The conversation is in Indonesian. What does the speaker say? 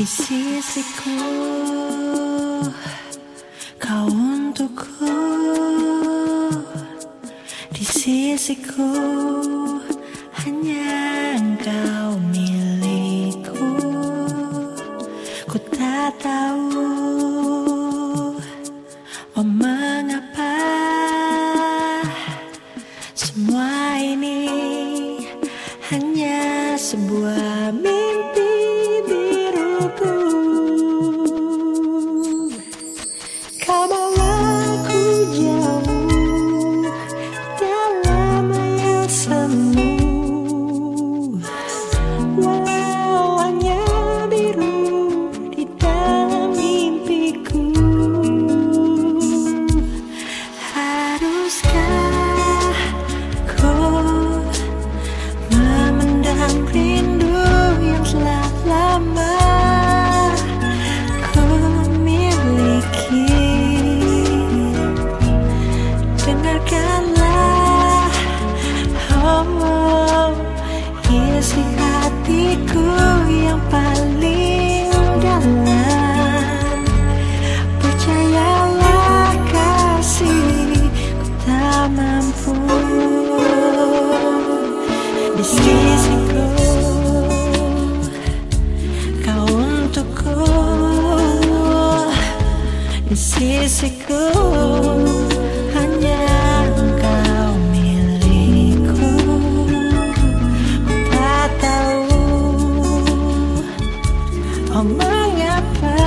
di sisiku. Kau untukku. Di sisiku. Hanya engkau milikku. Ku tak tahu oh mengapa semua ini hanya sebuah sisiku hanya kau milikku. Tak tahu oh mengapa